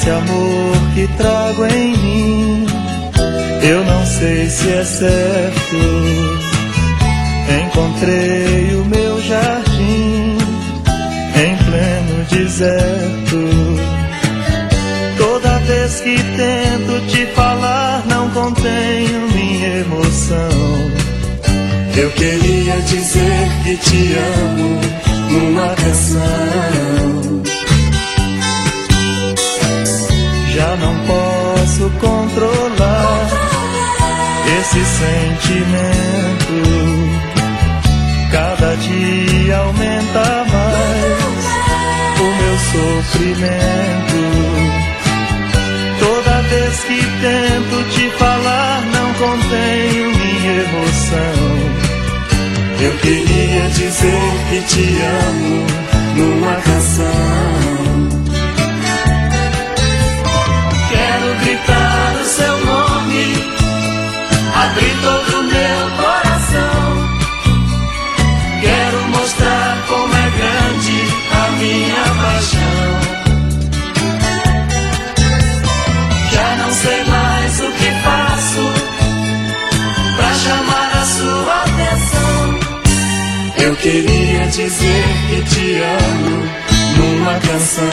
Esse amor que trago em mim, eu não sei se é certo. Encontrei o meu jardim em pleno deserto. Toda vez que tento te falar, não contenho minha emoção. Eu queria dizer que te amo numa canção. Não posso controlar esse sentimento. Cada dia aumenta mais o meu sofrimento. Toda vez que tento te falar, não contenho minha emoção. Eu queria dizer que te amo numa canção. Dizer que te amo numa canção.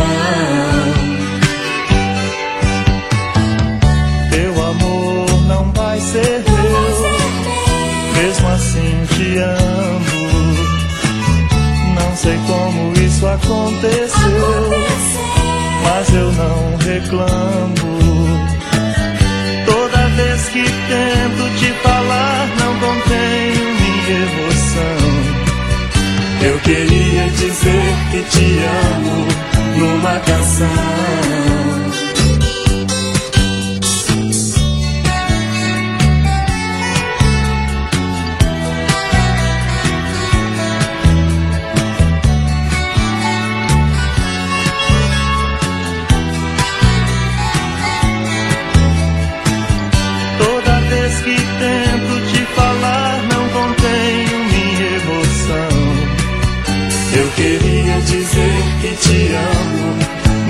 Teu amor não vai ser meu, mesmo assim te amo. Não sei como isso aconteceu, mas eu não reclamo. Te amo numa canção.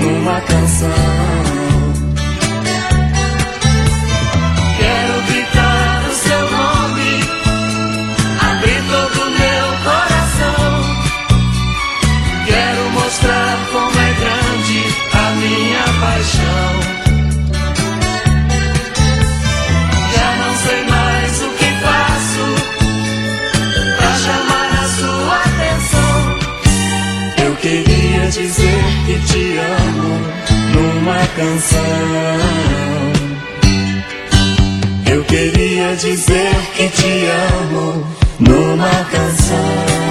Numa canção. uma canção. Eu queria dizer que te amo numa canção.